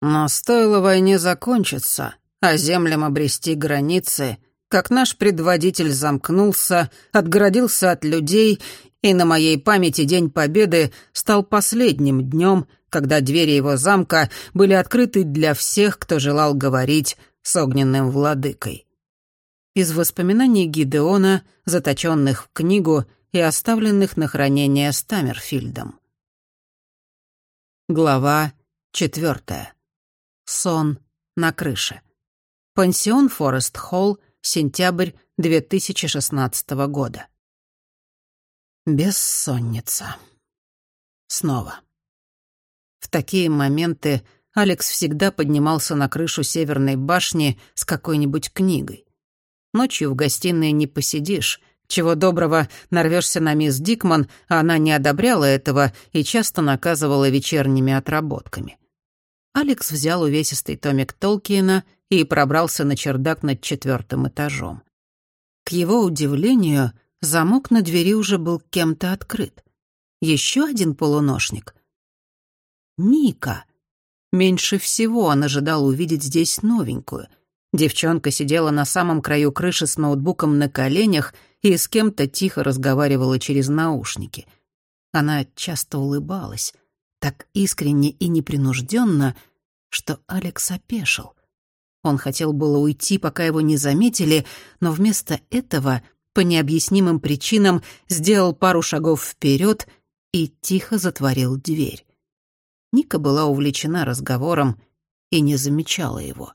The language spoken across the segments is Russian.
Но стоило войне закончиться, а землям обрести границы, как наш предводитель замкнулся, отгородился от людей, и на моей памяти День Победы стал последним днем, когда двери его замка были открыты для всех, кто желал говорить с огненным владыкой. Из воспоминаний Гидеона, заточенных в книгу и оставленных на хранение Стаммерфильдом. Глава четвертая. Сон на крыше. Пансион Форест Холл, сентябрь 2016 года. Бессонница. Снова. В такие моменты Алекс всегда поднимался на крышу северной башни с какой-нибудь книгой. Ночью в гостиной не посидишь. Чего доброго, нарвешься на мисс Дикман, а она не одобряла этого и часто наказывала вечерними отработками. Алекс взял увесистый томик Толкиена и пробрался на чердак над четвертым этажом. К его удивлению, замок на двери уже был кем-то открыт. Еще один полуношник. Ника. Меньше всего он ожидал увидеть здесь новенькую. Девчонка сидела на самом краю крыши с ноутбуком на коленях и с кем-то тихо разговаривала через наушники. Она часто улыбалась, так искренне и непринужденно, что Алекс опешил. Он хотел было уйти, пока его не заметили, но вместо этого, по необъяснимым причинам, сделал пару шагов вперед и тихо затворил дверь. Ника была увлечена разговором и не замечала его.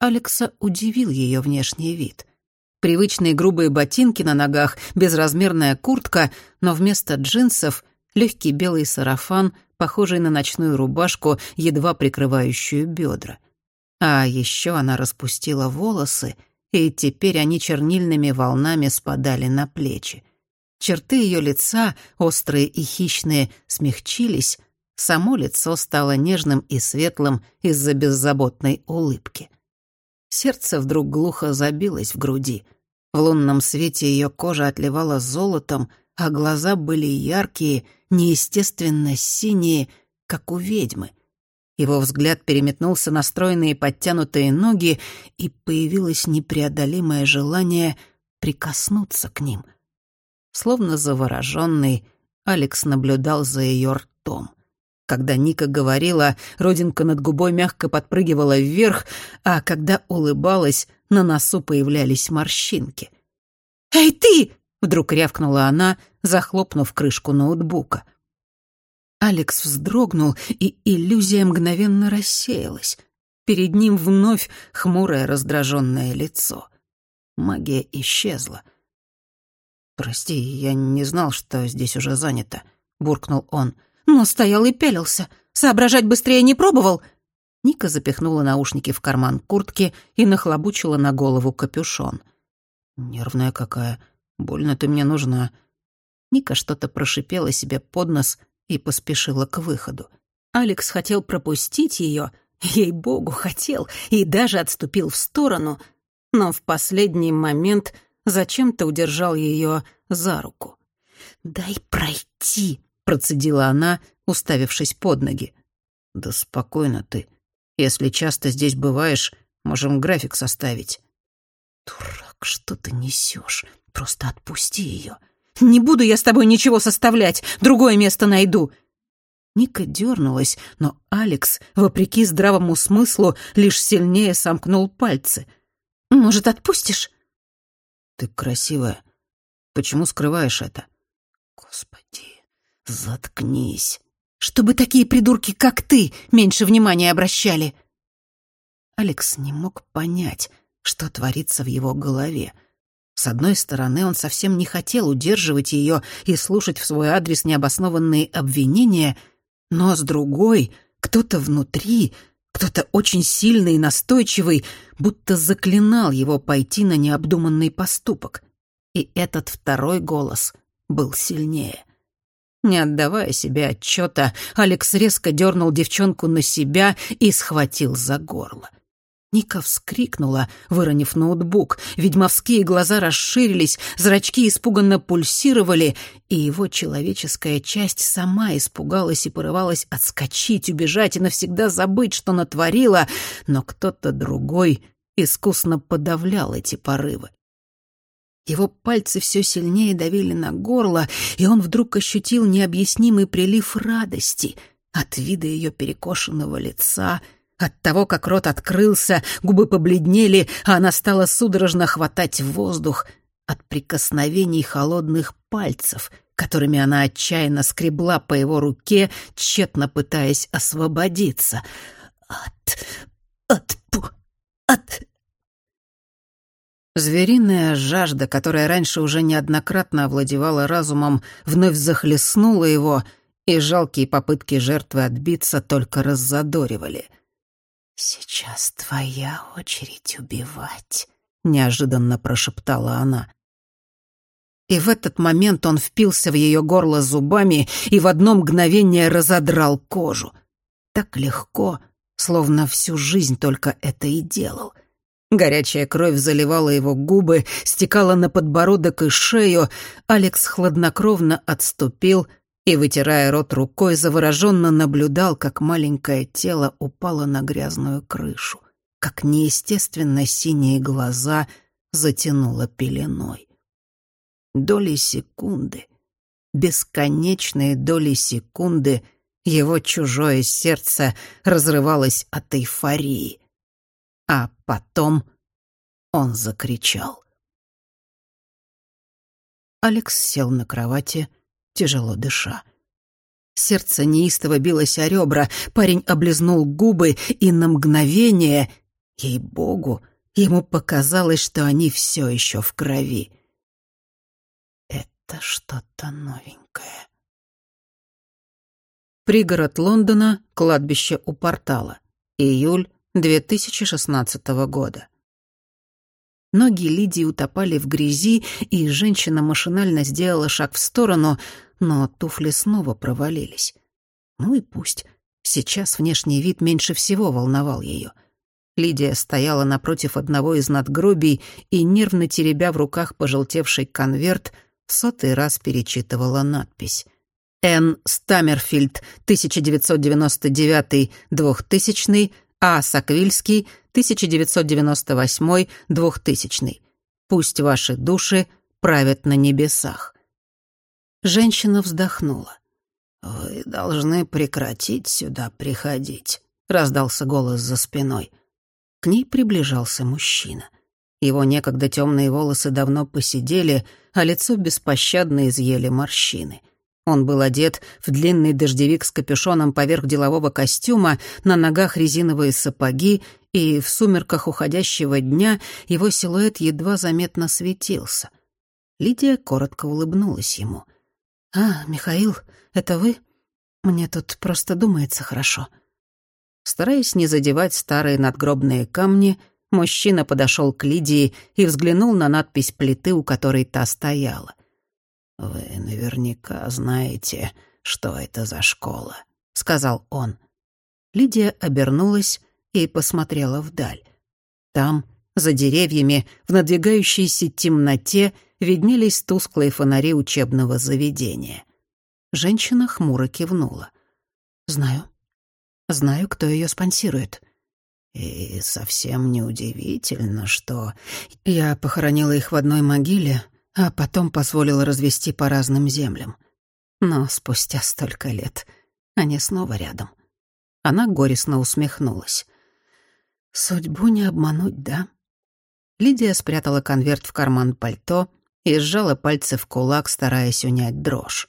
Алекса удивил ее внешний вид. Привычные грубые ботинки на ногах, безразмерная куртка, но вместо джинсов — легкий белый сарафан, похожий на ночную рубашку, едва прикрывающую бедра. А еще она распустила волосы, и теперь они чернильными волнами спадали на плечи. Черты ее лица, острые и хищные, смягчились, Само лицо стало нежным и светлым из-за беззаботной улыбки. Сердце вдруг глухо забилось в груди. В лунном свете ее кожа отливала золотом, а глаза были яркие, неестественно синие, как у ведьмы. Его взгляд переметнулся на стройные подтянутые ноги, и появилось непреодолимое желание прикоснуться к ним. Словно завороженный, Алекс наблюдал за ее ртом. Когда Ника говорила, родинка над губой мягко подпрыгивала вверх, а когда улыбалась, на носу появлялись морщинки. «Эй, ты!» — вдруг рявкнула она, захлопнув крышку ноутбука. Алекс вздрогнул, и иллюзия мгновенно рассеялась. Перед ним вновь хмурое раздраженное лицо. Магия исчезла. «Прости, я не знал, что здесь уже занято», — буркнул он но стоял и пялился. Соображать быстрее не пробовал. Ника запихнула наушники в карман куртки и нахлобучила на голову капюшон. «Нервная какая. Больно ты мне нужна». Ника что-то прошипела себе под нос и поспешила к выходу. Алекс хотел пропустить ее, ей-богу, хотел, и даже отступил в сторону, но в последний момент зачем-то удержал ее за руку. «Дай пройти», — процедила она, уставившись под ноги. «Да спокойно ты. Если часто здесь бываешь, можем график составить». «Дурак, что ты несешь? Просто отпусти ее. Не буду я с тобой ничего составлять, другое место найду». Ника дернулась, но Алекс, вопреки здравому смыслу, лишь сильнее сомкнул пальцы. «Может, отпустишь?» «Ты красивая. Почему скрываешь это?» «Господи, «Заткнись. Чтобы такие придурки, как ты, меньше внимания обращали». Алекс не мог понять, что творится в его голове. С одной стороны, он совсем не хотел удерживать ее и слушать в свой адрес необоснованные обвинения, но с другой, кто-то внутри, кто-то очень сильный и настойчивый, будто заклинал его пойти на необдуманный поступок. И этот второй голос был сильнее — не отдавая себе отчета, Алекс резко дернул девчонку на себя и схватил за горло. Ника вскрикнула, выронив ноутбук. Ведьмовские глаза расширились, зрачки испуганно пульсировали, и его человеческая часть сама испугалась и порывалась отскочить, убежать и навсегда забыть, что натворила, но кто-то другой искусно подавлял эти порывы. Его пальцы все сильнее давили на горло, и он вдруг ощутил необъяснимый прилив радости от вида ее перекошенного лица — от того, как рот открылся, губы побледнели, а она стала судорожно хватать воздух от прикосновений холодных пальцев, которыми она отчаянно скребла по его руке, тщетно пытаясь освободиться. «От... от... от...» Звериная жажда, которая раньше уже неоднократно овладевала разумом, вновь захлестнула его, и жалкие попытки жертвы отбиться только раззадоривали — «Сейчас твоя очередь убивать», — неожиданно прошептала она. И в этот момент он впился в ее горло зубами и в одно мгновение разодрал кожу. Так легко, словно всю жизнь только это и делал. Горячая кровь заливала его губы, стекала на подбородок и шею. Алекс хладнокровно отступил — и, вытирая рот рукой, завороженно наблюдал, как маленькое тело упало на грязную крышу, как неестественно синие глаза затянуло пеленой. Доли секунды, бесконечные доли секунды его чужое сердце разрывалось от эйфории. А потом он закричал. Алекс сел на кровати, — тяжело дыша. Сердце неистово билось о ребра, парень облизнул губы, и на мгновение, ей-богу, ему показалось, что они все еще в крови. Это что-то новенькое. Пригород Лондона, кладбище у портала. Июль 2016 года. Ноги Лидии утопали в грязи, и женщина машинально сделала шаг в сторону, но туфли снова провалились. Ну и пусть. Сейчас внешний вид меньше всего волновал ее. Лидия стояла напротив одного из надгробий и, нервно теребя в руках пожелтевший конверт, сотый раз перечитывала надпись. «Н. Стаммерфильд, 1999-2000, А. Саквильский, 1998-2000. Пусть ваши души правят на небесах». Женщина вздохнула. «Вы должны прекратить сюда приходить», — раздался голос за спиной. К ней приближался мужчина. Его некогда темные волосы давно посидели, а лицо беспощадно изъели морщины. Он был одет в длинный дождевик с капюшоном поверх делового костюма, на ногах резиновые сапоги, и в сумерках уходящего дня его силуэт едва заметно светился. Лидия коротко улыбнулась ему — «А, Михаил, это вы? Мне тут просто думается хорошо». Стараясь не задевать старые надгробные камни, мужчина подошел к Лидии и взглянул на надпись плиты, у которой та стояла. «Вы наверняка знаете, что это за школа», — сказал он. Лидия обернулась и посмотрела вдаль. Там, за деревьями, в надвигающейся темноте, виднелись тусклые фонари учебного заведения. Женщина хмуро кивнула. «Знаю. Знаю, кто ее спонсирует». «И совсем неудивительно, что...» Я похоронила их в одной могиле, а потом позволила развести по разным землям. Но спустя столько лет они снова рядом. Она горестно усмехнулась. «Судьбу не обмануть, да?» Лидия спрятала конверт в карман пальто и сжала пальцы в кулак, стараясь унять дрожь.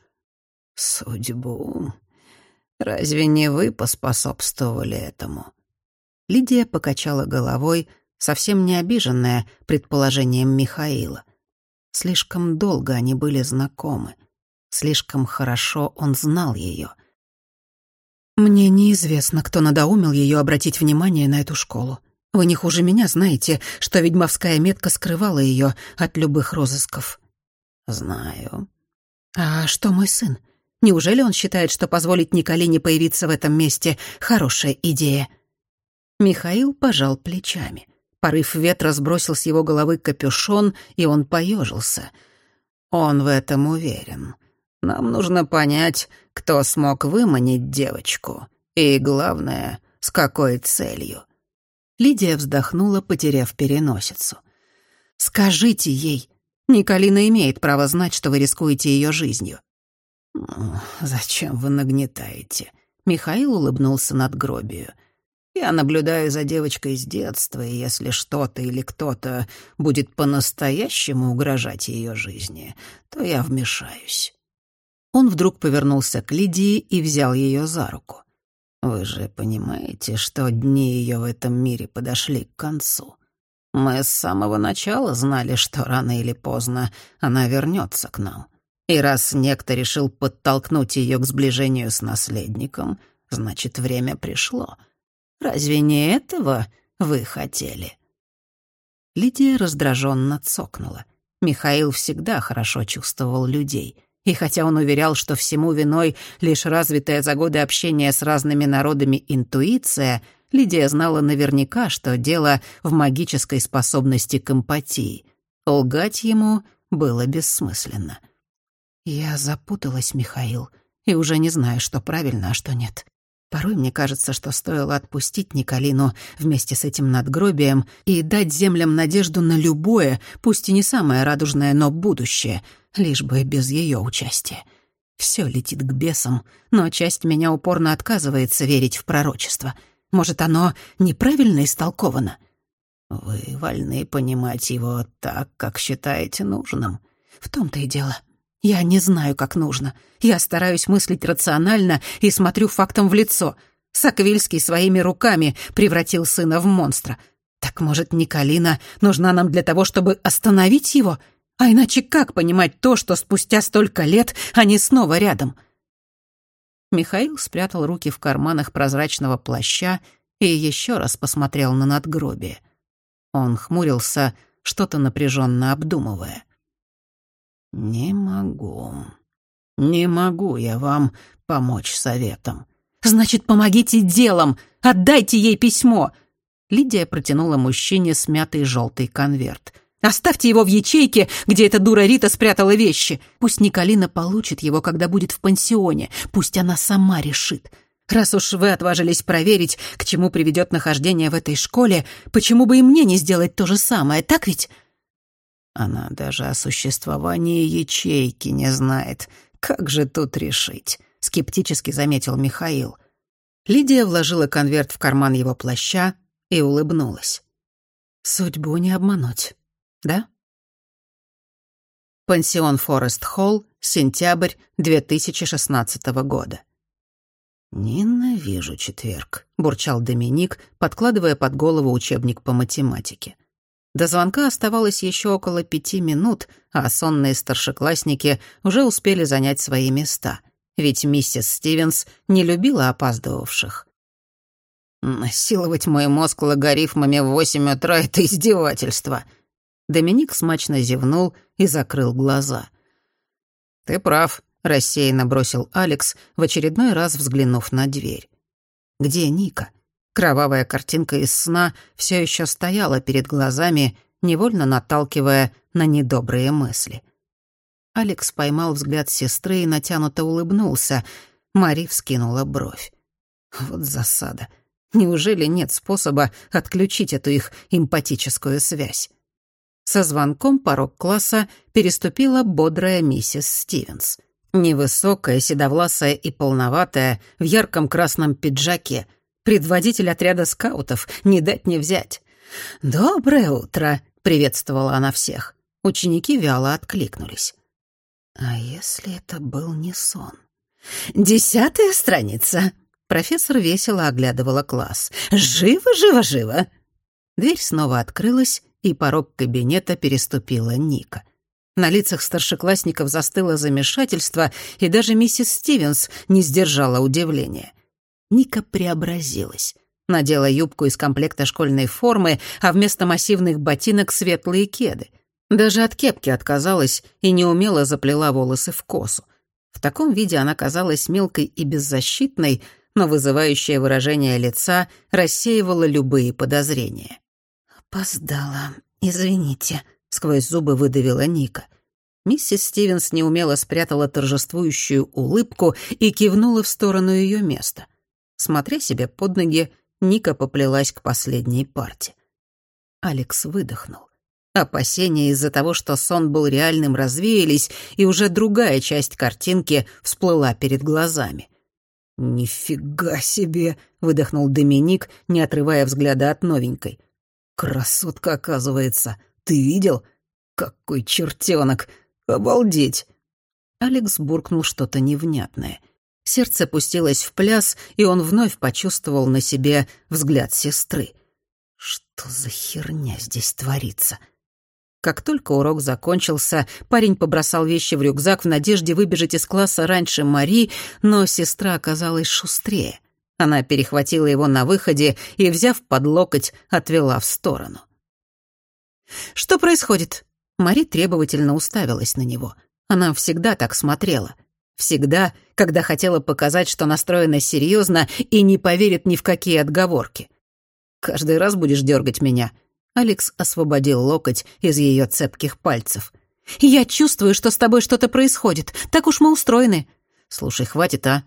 «Судьбу? Разве не вы поспособствовали этому?» Лидия покачала головой, совсем не обиженная предположением Михаила. Слишком долго они были знакомы. Слишком хорошо он знал ее. «Мне неизвестно, кто надоумил ее обратить внимание на эту школу. Вы не хуже меня знаете, что ведьмовская метка скрывала ее от любых розысков». «Знаю». «А что мой сын? Неужели он считает, что позволить Николине появиться в этом месте — хорошая идея?» Михаил пожал плечами. Порыв ветра сбросил с его головы капюшон, и он поежился. Он в этом уверен. Нам нужно понять, кто смог выманить девочку. И главное, с какой целью. Лидия вздохнула, потеряв переносицу. «Скажите ей. Николина имеет право знать, что вы рискуете ее жизнью». «Зачем вы нагнетаете?» Михаил улыбнулся над гробию. «Я наблюдаю за девочкой с детства, и если что-то или кто-то будет по-настоящему угрожать ее жизни, то я вмешаюсь». Он вдруг повернулся к Лидии и взял ее за руку. «Вы же понимаете, что дни ее в этом мире подошли к концу. Мы с самого начала знали, что рано или поздно она вернется к нам. И раз некто решил подтолкнуть ее к сближению с наследником, значит, время пришло. Разве не этого вы хотели?» Лидия раздраженно цокнула. Михаил всегда хорошо чувствовал людей. И хотя он уверял, что всему виной лишь развитая за годы общения с разными народами интуиция, Лидия знала наверняка, что дело в магической способности к эмпатии. Лгать ему было бессмысленно. Я запуталась, Михаил, и уже не знаю, что правильно, а что нет. Порой мне кажется, что стоило отпустить Николину вместе с этим надгробием и дать землям надежду на любое, пусть и не самое радужное, но будущее, лишь бы без ее участия. Все летит к бесам, но часть меня упорно отказывается верить в пророчество. Может, оно неправильно истолковано? Вы вольны понимать его так, как считаете нужным. В том-то и дело. Я не знаю, как нужно. Я стараюсь мыслить рационально и смотрю фактом в лицо. Саквильский своими руками превратил сына в монстра. Так, может, Николина нужна нам для того, чтобы остановить его? А иначе как понимать то, что спустя столько лет они снова рядом? Михаил спрятал руки в карманах прозрачного плаща и еще раз посмотрел на надгробие. Он хмурился, что-то напряженно обдумывая. «Не могу. Не могу я вам помочь советом». «Значит, помогите делом! Отдайте ей письмо!» Лидия протянула мужчине смятый желтый конверт. «Оставьте его в ячейке, где эта дура Рита спрятала вещи. Пусть Николина получит его, когда будет в пансионе. Пусть она сама решит. Раз уж вы отважились проверить, к чему приведет нахождение в этой школе, почему бы и мне не сделать то же самое, так ведь?» Она даже о существовании ячейки не знает. Как же тут решить? Скептически заметил Михаил. Лидия вложила конверт в карман его плаща и улыбнулась. Судьбу не обмануть, да? Пансион Форест Холл, сентябрь 2016 года. «Ненавижу четверг», — бурчал Доминик, подкладывая под голову учебник по математике. До звонка оставалось еще около пяти минут, а сонные старшеклассники уже успели занять свои места, ведь миссис Стивенс не любила опаздывавших. «Насиловать мой мозг логарифмами в восемь утра — это издевательство!» Доминик смачно зевнул и закрыл глаза. «Ты прав», — рассеянно бросил Алекс, в очередной раз взглянув на дверь. «Где Ника? Кровавая картинка из сна все еще стояла перед глазами, невольно наталкивая на недобрые мысли. Алекс поймал взгляд сестры и натянуто улыбнулся. Мари вскинула бровь. Вот засада. Неужели нет способа отключить эту их эмпатическую связь? Со звонком порог класса переступила бодрая миссис Стивенс. Невысокая, седовласая и полноватая, в ярком красном пиджаке, предводитель отряда скаутов, не дать не взять. «Доброе утро», — приветствовала она всех. Ученики вяло откликнулись. А если это был не сон? «Десятая страница», — профессор весело оглядывала класс. «Живо, живо, живо!» Дверь снова открылась, и порог кабинета переступила Ника. На лицах старшеклассников застыло замешательство, и даже миссис Стивенс не сдержала удивления. Ника преобразилась. Надела юбку из комплекта школьной формы, а вместо массивных ботинок светлые кеды. Даже от кепки отказалась и неумело заплела волосы в косу. В таком виде она казалась мелкой и беззащитной, но вызывающее выражение лица рассеивало любые подозрения. «Опоздала. Извините», — сквозь зубы выдавила Ника. Миссис Стивенс неумело спрятала торжествующую улыбку и кивнула в сторону ее места. Смотря себе под ноги, Ника поплелась к последней парте. Алекс выдохнул. Опасения из-за того, что сон был реальным, развеялись, и уже другая часть картинки всплыла перед глазами. «Нифига себе!» — выдохнул Доминик, не отрывая взгляда от новенькой. «Красотка, оказывается. Ты видел? Какой чертенок! Обалдеть!» Алекс буркнул что-то невнятное. Сердце пустилось в пляс, и он вновь почувствовал на себе взгляд сестры. «Что за херня здесь творится?» Как только урок закончился, парень побросал вещи в рюкзак в надежде выбежать из класса раньше Мари, но сестра оказалась шустрее. Она перехватила его на выходе и, взяв под локоть, отвела в сторону. «Что происходит?» Мари требовательно уставилась на него. Она всегда так смотрела. Всегда, когда хотела показать, что настроена серьезно и не поверит ни в какие отговорки. «Каждый раз будешь дергать меня», Алекс освободил локоть из ее цепких пальцев. «Я чувствую, что с тобой что-то происходит. Так уж мы устроены». «Слушай, хватит, а?»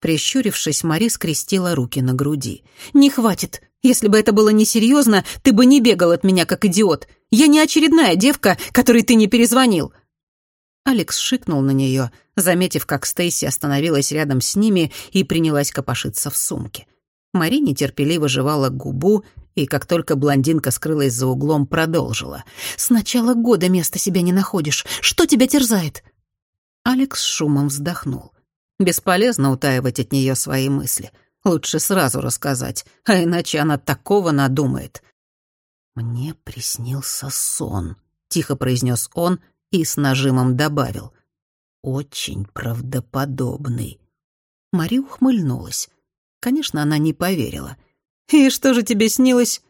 Прищурившись, Мари скрестила руки на груди. «Не хватит. Если бы это было несерьезно, ты бы не бегал от меня, как идиот. Я не очередная девка, которой ты не перезвонил». Алекс шикнул на нее, заметив, как Стейси остановилась рядом с ними и принялась копошиться в сумке. Мари нетерпеливо жевала губу и как только блондинка скрылась за углом, продолжила. «С начала года места себе не находишь. Что тебя терзает?» Алекс шумом вздохнул. Бесполезно утаивать от нее свои мысли. Лучше сразу рассказать, а иначе она такого надумает. «Мне приснился сон», — тихо произнес он и с нажимом добавил. «Очень правдоподобный». Мари ухмыльнулась. Конечно, она не поверила — «И что же тебе снилось?»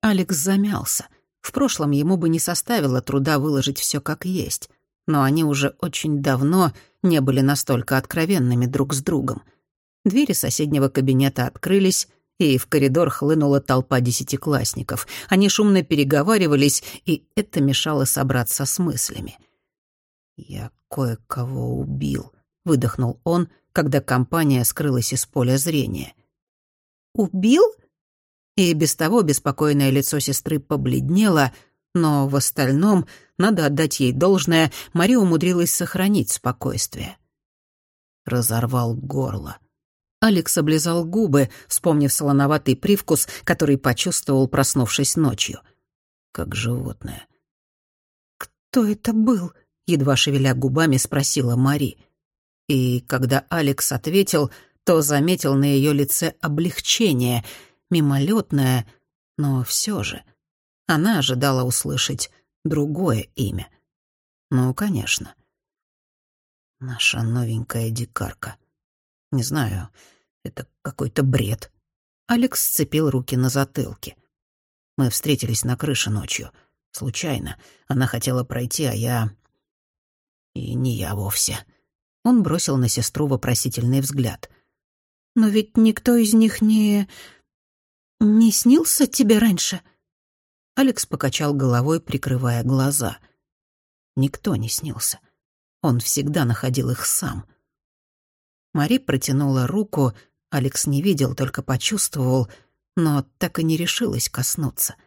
Алекс замялся. В прошлом ему бы не составило труда выложить все как есть, но они уже очень давно не были настолько откровенными друг с другом. Двери соседнего кабинета открылись, и в коридор хлынула толпа десятиклассников. Они шумно переговаривались, и это мешало собраться с мыслями. «Я кое-кого убил», — выдохнул он, когда компания скрылась из поля зрения. «Убил?» и без того беспокойное лицо сестры побледнело, но в остальном, надо отдать ей должное, Мария умудрилась сохранить спокойствие. Разорвал горло. Алекс облизал губы, вспомнив солоноватый привкус, который почувствовал, проснувшись ночью. Как животное. «Кто это был?» — едва шевеля губами спросила Мари. И когда Алекс ответил, то заметил на ее лице облегчение — мимолетное, но все же. Она ожидала услышать другое имя. Ну, конечно. Наша новенькая дикарка. Не знаю, это какой-то бред. Алекс сцепил руки на затылке. Мы встретились на крыше ночью. Случайно. Она хотела пройти, а я... И не я вовсе. Он бросил на сестру вопросительный взгляд. «Но ведь никто из них не... «Не снился тебе раньше?» Алекс покачал головой, прикрывая глаза. Никто не снился. Он всегда находил их сам. Мари протянула руку, Алекс не видел, только почувствовал, но так и не решилась коснуться —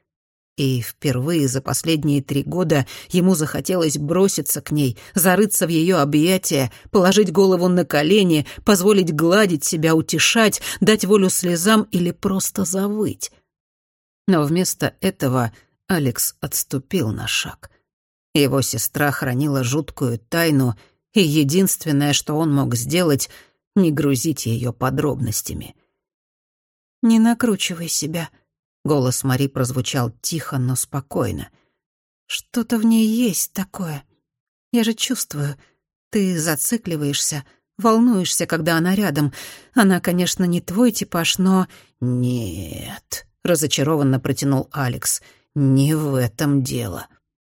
и впервые за последние три года ему захотелось броситься к ней, зарыться в ее объятия, положить голову на колени, позволить гладить себя, утешать, дать волю слезам или просто завыть. Но вместо этого Алекс отступил на шаг. Его сестра хранила жуткую тайну, и единственное, что он мог сделать, не грузить ее подробностями. «Не накручивай себя», Голос Мари прозвучал тихо, но спокойно. «Что-то в ней есть такое. Я же чувствую. Ты зацикливаешься, волнуешься, когда она рядом. Она, конечно, не твой типаж, но...» «Нет», — разочарованно протянул Алекс. «Не в этом дело.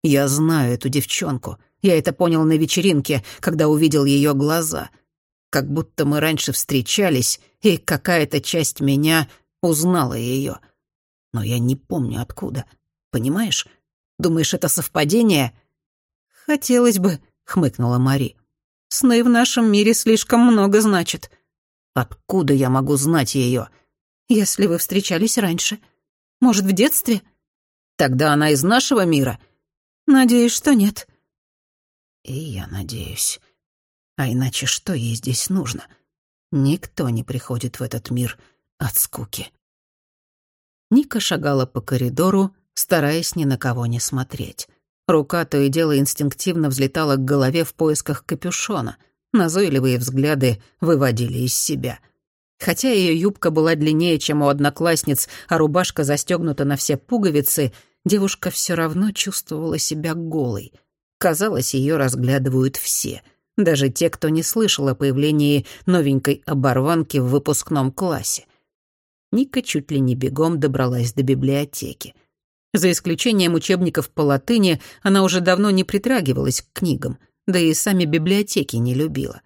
Я знаю эту девчонку. Я это понял на вечеринке, когда увидел ее глаза. как будто мы раньше встречались, и какая-то часть меня узнала ее. Но я не помню откуда. Понимаешь? Думаешь, это совпадение?» «Хотелось бы», — хмыкнула Мари. «Сны в нашем мире слишком много значат». «Откуда я могу знать ее? «Если вы встречались раньше. Может, в детстве?» «Тогда она из нашего мира?» «Надеюсь, что нет». «И я надеюсь. А иначе что ей здесь нужно? Никто не приходит в этот мир от скуки». Ника шагала по коридору, стараясь ни на кого не смотреть. Рука то и дело инстинктивно взлетала к голове в поисках капюшона. Назойливые взгляды выводили из себя. Хотя ее юбка была длиннее, чем у одноклассниц, а рубашка застегнута на все пуговицы, девушка все равно чувствовала себя голой. Казалось, ее разглядывают все, даже те, кто не слышал о появлении новенькой оборванки в выпускном классе. Ника чуть ли не бегом добралась до библиотеки. За исключением учебников по латыни, она уже давно не притрагивалась к книгам, да и сами библиотеки не любила.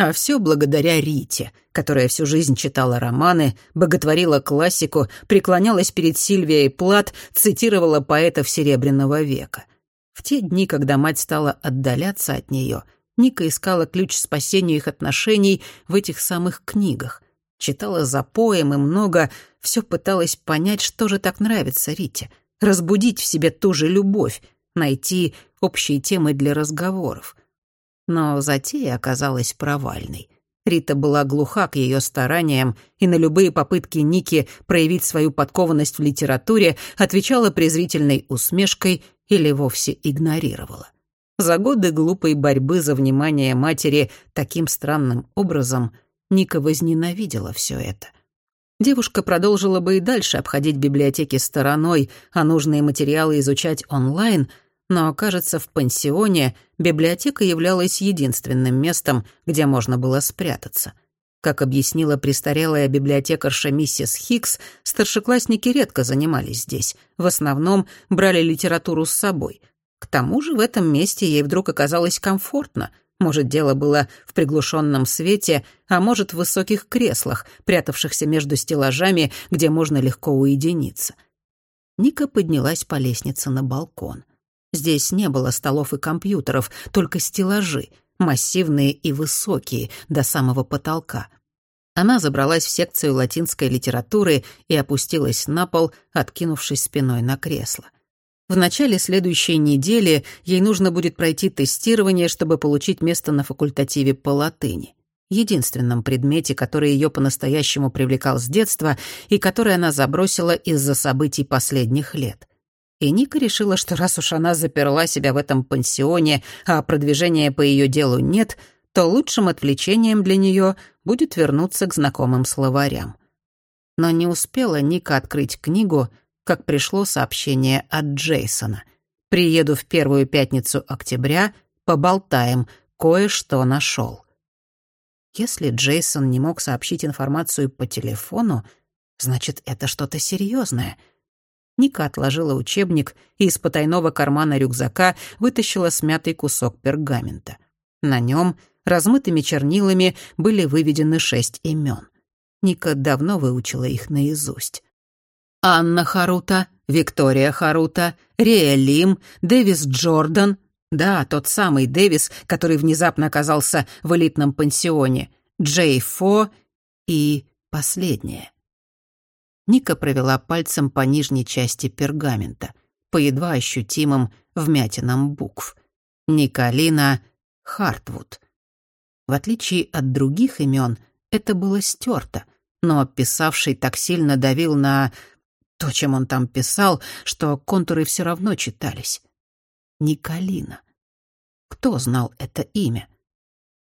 А все благодаря Рите, которая всю жизнь читала романы, боготворила классику, преклонялась перед Сильвией Плат, цитировала поэтов Серебряного века. В те дни, когда мать стала отдаляться от нее, Ника искала ключ к спасению их отношений в этих самых книгах. Читала за поем и много, все пыталась понять, что же так нравится Рите, разбудить в себе ту же любовь, найти общие темы для разговоров. Но затея оказалась провальной. Рита была глуха к ее стараниям и на любые попытки Ники проявить свою подкованность в литературе отвечала презрительной усмешкой или вовсе игнорировала. За годы глупой борьбы за внимание матери таким странным образом Ника возненавидела все это. Девушка продолжила бы и дальше обходить библиотеки стороной, а нужные материалы изучать онлайн — но, кажется, в пансионе библиотека являлась единственным местом, где можно было спрятаться. Как объяснила престарелая библиотекарша миссис Хикс, старшеклассники редко занимались здесь, в основном брали литературу с собой. К тому же в этом месте ей вдруг оказалось комфортно. Может, дело было в приглушенном свете, а может, в высоких креслах, прятавшихся между стеллажами, где можно легко уединиться. Ника поднялась по лестнице на балкон. Здесь не было столов и компьютеров, только стеллажи, массивные и высокие, до самого потолка. Она забралась в секцию латинской литературы и опустилась на пол, откинувшись спиной на кресло. В начале следующей недели ей нужно будет пройти тестирование, чтобы получить место на факультативе по латыни. Единственном предмете, который ее по-настоящему привлекал с детства и который она забросила из-за событий последних лет. И Ника решила, что раз уж она заперла себя в этом пансионе, а продвижения по ее делу нет, то лучшим отвлечением для нее будет вернуться к знакомым словарям. Но не успела Ника открыть книгу, как пришло сообщение от Джейсона. «Приеду в первую пятницу октября, поболтаем, кое-что нашел». Если Джейсон не мог сообщить информацию по телефону, значит, это что-то серьезное — Ника отложила учебник и из потайного кармана рюкзака вытащила смятый кусок пергамента. На нем размытыми чернилами были выведены шесть имен. Ника давно выучила их наизусть. Анна Харута, Виктория Харута, Рея Лим, Дэвис Джордан. Да, тот самый Дэвис, который внезапно оказался в элитном пансионе. Джей Фо и последнее — Ника провела пальцем по нижней части пергамента, по едва ощутимым вмятинам букв. Николина Хартвуд. В отличие от других имен, это было стерто, но писавший так сильно давил на то, чем он там писал, что контуры все равно читались. Николина. Кто знал это имя?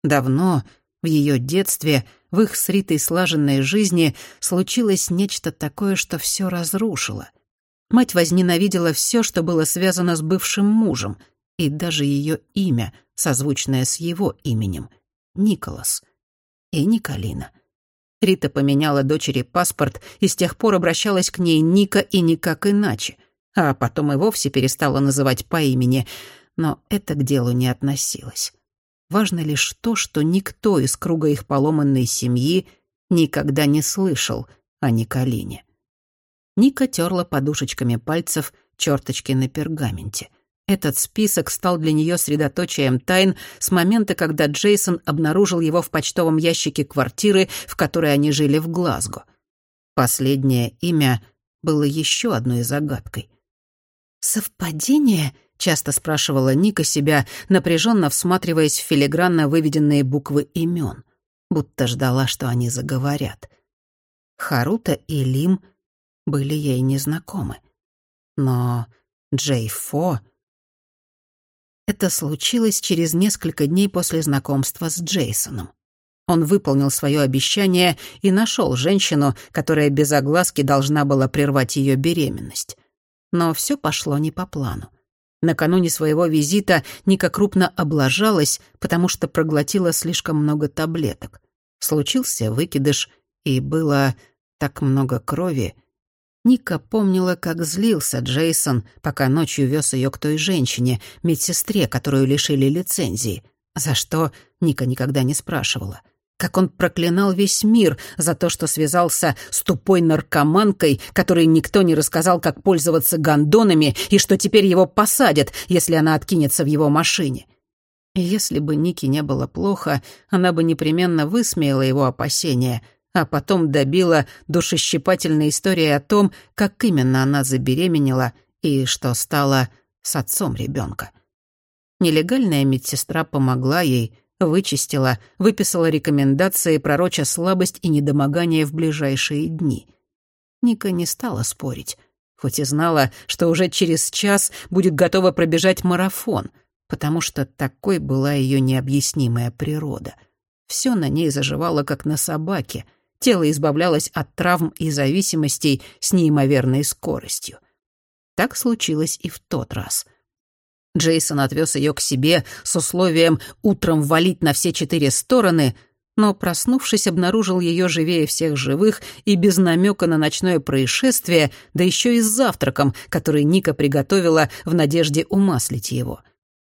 Давно, в ее детстве, в их с Ритой слаженной жизни случилось нечто такое, что все разрушило. Мать возненавидела все, что было связано с бывшим мужем, и даже ее имя, созвучное с его именем — Николас. И Николина. Рита поменяла дочери паспорт и с тех пор обращалась к ней Ника и никак иначе, а потом и вовсе перестала называть по имени, но это к делу не относилось. Важно лишь то, что никто из круга их поломанной семьи никогда не слышал о Николине. Ника терла подушечками пальцев черточки на пергаменте. Этот список стал для нее средоточием тайн с момента, когда Джейсон обнаружил его в почтовом ящике квартиры, в которой они жили в Глазго. Последнее имя было еще одной загадкой. «Совпадение?» — часто спрашивала Ника себя, напряженно всматриваясь в филигранно выведенные буквы имен, будто ждала, что они заговорят. Харута и Лим были ей незнакомы. Но Джей Фо... Это случилось через несколько дней после знакомства с Джейсоном. Он выполнил свое обещание и нашел женщину, которая без огласки должна была прервать ее беременность. Но все пошло не по плану. Накануне своего визита Ника крупно облажалась, потому что проглотила слишком много таблеток. Случился выкидыш, и было так много крови. Ника помнила, как злился Джейсон, пока ночью вез ее к той женщине, медсестре, которую лишили лицензии, за что Ника никогда не спрашивала — как он проклинал весь мир за то, что связался с тупой наркоманкой, которой никто не рассказал, как пользоваться гондонами, и что теперь его посадят, если она откинется в его машине. И если бы Нике не было плохо, она бы непременно высмеяла его опасения, а потом добила душещипательной историей о том, как именно она забеременела и что стала с отцом ребенка. Нелегальная медсестра помогла ей — Вычистила, выписала рекомендации, пророча слабость и недомогание в ближайшие дни. Ника не стала спорить, хоть и знала, что уже через час будет готова пробежать марафон, потому что такой была ее необъяснимая природа. Все на ней заживало, как на собаке. Тело избавлялось от травм и зависимостей с неимоверной скоростью. Так случилось и в тот раз — Джейсон отвез ее к себе с условием утром валить на все четыре стороны, но, проснувшись, обнаружил ее живее всех живых и без намека на ночное происшествие, да еще и с завтраком, который Ника приготовила в надежде умаслить его.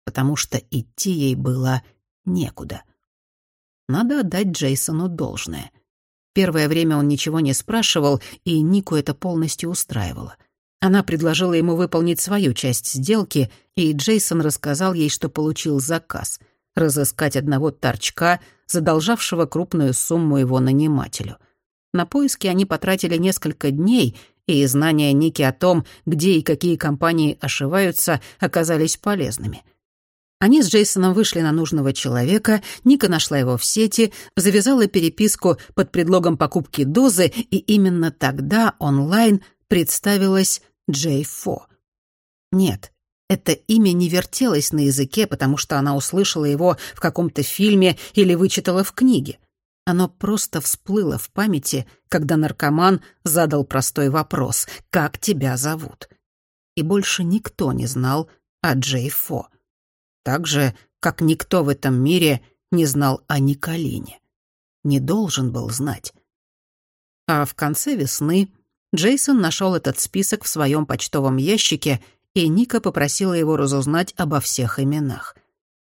Потому что идти ей было некуда. Надо отдать Джейсону должное. Первое время он ничего не спрашивал, и Нику это полностью устраивало. Она предложила ему выполнить свою часть сделки, и Джейсон рассказал ей, что получил заказ — разыскать одного торчка, задолжавшего крупную сумму его нанимателю. На поиски они потратили несколько дней, и знания Ники о том, где и какие компании ошиваются, оказались полезными. Они с Джейсоном вышли на нужного человека, Ника нашла его в сети, завязала переписку под предлогом покупки дозы, и именно тогда онлайн представилась Джей Фо. Нет, это имя не вертелось на языке, потому что она услышала его в каком-то фильме или вычитала в книге. Оно просто всплыло в памяти, когда наркоман задал простой вопрос «Как тебя зовут?». И больше никто не знал о Джей Фо. Так же, как никто в этом мире не знал о Николине. Не должен был знать. А в конце весны Джейсон нашел этот список в своем почтовом ящике, и Ника попросила его разузнать обо всех именах.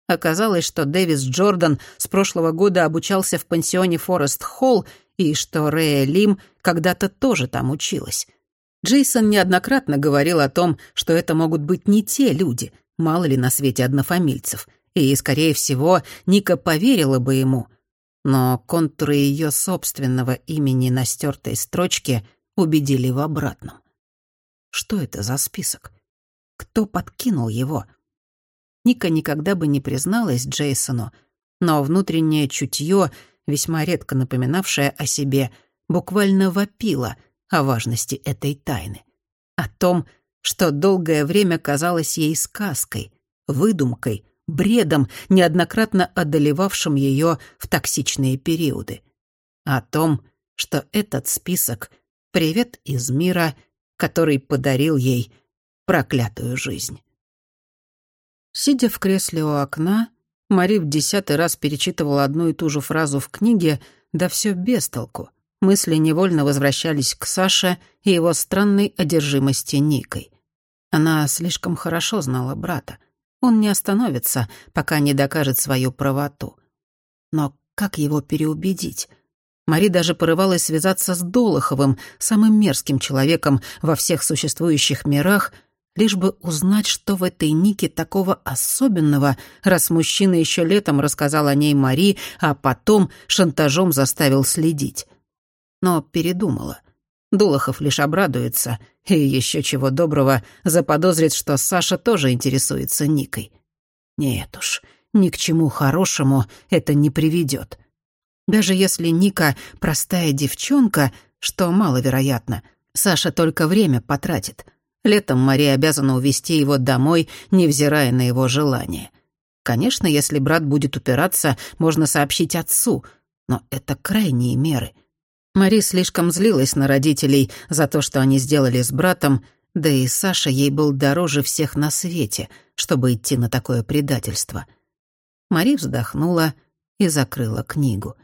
Оказалось, что Дэвис Джордан с прошлого года обучался в пансионе Форест Холл и что Рэя Лим когда-то тоже там училась. Джейсон неоднократно говорил о том, что это могут быть не те люди, мало ли на свете однофамильцев, и, скорее всего, Ника поверила бы ему. Но контуры ее собственного имени на стертой строчке — убедили в обратном. Что это за список? Кто подкинул его? Ника никогда бы не призналась Джейсону, но внутреннее чутье, весьма редко напоминавшее о себе, буквально вопило о важности этой тайны. О том, что долгое время казалось ей сказкой, выдумкой, бредом, неоднократно одолевавшим ее в токсичные периоды. О том, что этот список Привет из мира, который подарил ей проклятую жизнь. Сидя в кресле у окна, Мари в десятый раз перечитывала одну и ту же фразу в книге, да все без толку. Мысли невольно возвращались к Саше и его странной одержимости Никой. Она слишком хорошо знала брата. Он не остановится, пока не докажет свою правоту. Но как его переубедить? Мари даже порывалась связаться с Долоховым, самым мерзким человеком во всех существующих мирах, лишь бы узнать, что в этой Нике такого особенного, раз мужчина еще летом рассказал о ней Мари, а потом шантажом заставил следить. Но передумала. Дулахов лишь обрадуется и еще чего доброго заподозрит, что Саша тоже интересуется Никой. Нет уж, ни к чему хорошему это не приведет. Даже если Ника простая девчонка, что маловероятно, Саша только время потратит. Летом Мария обязана увезти его домой, невзирая на его желание. Конечно, если брат будет упираться, можно сообщить отцу, но это крайние меры. Мари слишком злилась на родителей за то, что они сделали с братом, да и Саша ей был дороже всех на свете, чтобы идти на такое предательство. Мари вздохнула и закрыла книгу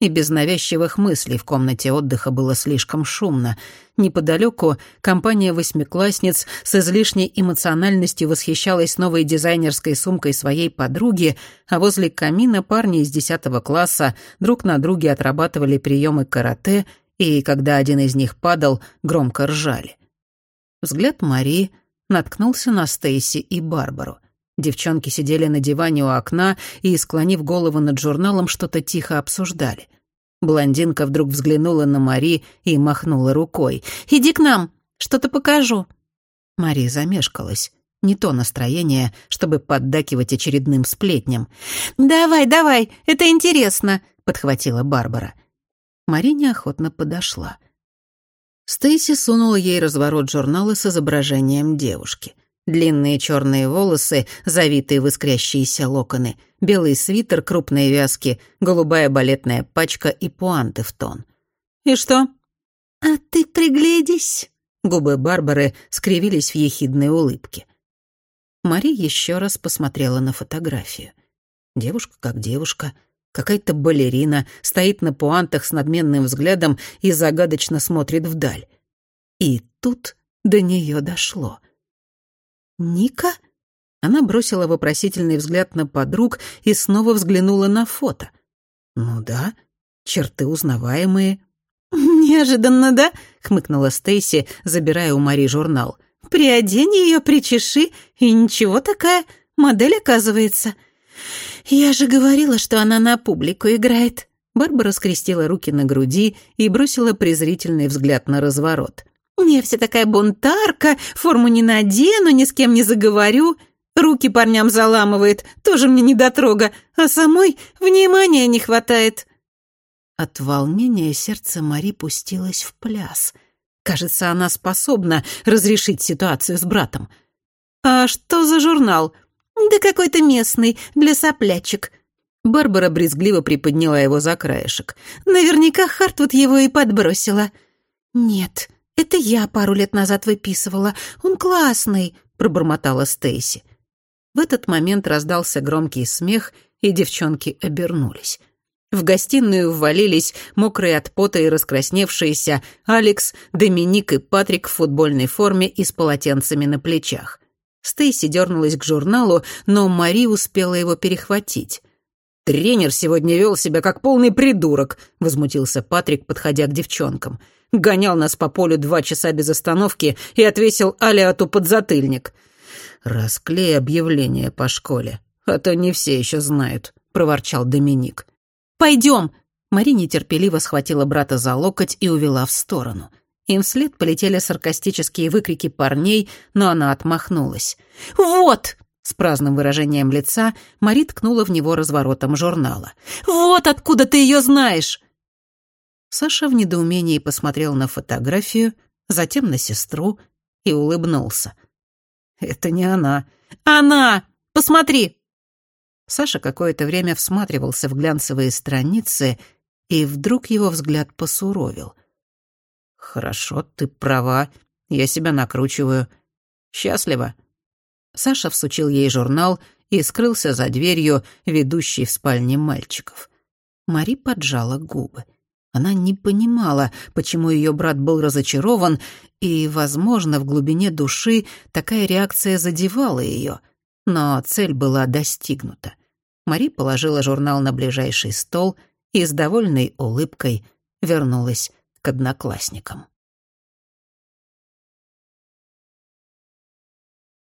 и без навязчивых мыслей в комнате отдыха было слишком шумно. Неподалеку компания восьмиклассниц с излишней эмоциональностью восхищалась новой дизайнерской сумкой своей подруги, а возле камина парни из десятого класса друг на друге отрабатывали приемы карате, и когда один из них падал, громко ржали. Взгляд Мари наткнулся на Стейси и Барбару. Девчонки сидели на диване у окна и, склонив голову над журналом, что-то тихо обсуждали. Блондинка вдруг взглянула на Мари и махнула рукой. «Иди к нам, что-то покажу». Мари замешкалась. Не то настроение, чтобы поддакивать очередным сплетням. «Давай, давай, это интересно», — подхватила Барбара. Мари неохотно подошла. Стейси сунула ей разворот журнала с изображением девушки — Длинные черные волосы, завитые в искрящиеся локоны, белый свитер крупной вязки, голубая балетная пачка и пуанты в тон. «И что?» «А ты приглядись!» Губы Барбары скривились в ехидной улыбке. Мари еще раз посмотрела на фотографию. Девушка как девушка, какая-то балерина, стоит на пуантах с надменным взглядом и загадочно смотрит вдаль. И тут до нее дошло. «Ника?» Она бросила вопросительный взгляд на подруг и снова взглянула на фото. «Ну да, черты узнаваемые». «Неожиданно, да?» — хмыкнула Стейси, забирая у Мари журнал. «Приодень ее, причеши, и ничего такая, модель оказывается». «Я же говорила, что она на публику играет». Барбара скрестила руки на груди и бросила презрительный взгляд на разворот. Я вся такая бунтарка, форму не надену, ни с кем не заговорю. Руки парням заламывает, тоже мне не дотрога, а самой внимания не хватает». От волнения сердце Мари пустилось в пляс. Кажется, она способна разрешить ситуацию с братом. «А что за журнал?» «Да какой-то местный, для соплячек». Барбара брезгливо приподняла его за краешек. «Наверняка Хартвуд его и подбросила». «Нет, «Это я пару лет назад выписывала. Он классный», — пробормотала Стейси. В этот момент раздался громкий смех, и девчонки обернулись. В гостиную ввалились мокрые от пота и раскрасневшиеся Алекс, Доминик и Патрик в футбольной форме и с полотенцами на плечах. Стейси дернулась к журналу, но Мари успела его перехватить. «Тренер сегодня вел себя как полный придурок», — возмутился Патрик, подходя к девчонкам гонял нас по полю два часа без остановки и отвесил Алиату подзатыльник. «Расклей объявление по школе, а то не все еще знают», — проворчал Доминик. «Пойдем!» Мари нетерпеливо схватила брата за локоть и увела в сторону. Им вслед полетели саркастические выкрики парней, но она отмахнулась. «Вот!» С праздным выражением лица Мари ткнула в него разворотом журнала. «Вот откуда ты ее знаешь!» Саша в недоумении посмотрел на фотографию, затем на сестру и улыбнулся. «Это не она». «Она! Посмотри!» Саша какое-то время всматривался в глянцевые страницы, и вдруг его взгляд посуровил. «Хорошо, ты права, я себя накручиваю. Счастлива?» Саша всучил ей журнал и скрылся за дверью, ведущей в спальне мальчиков. Мари поджала губы. Она не понимала, почему ее брат был разочарован, и, возможно, в глубине души такая реакция задевала ее. Но цель была достигнута. Мари положила журнал на ближайший стол и с довольной улыбкой вернулась к одноклассникам.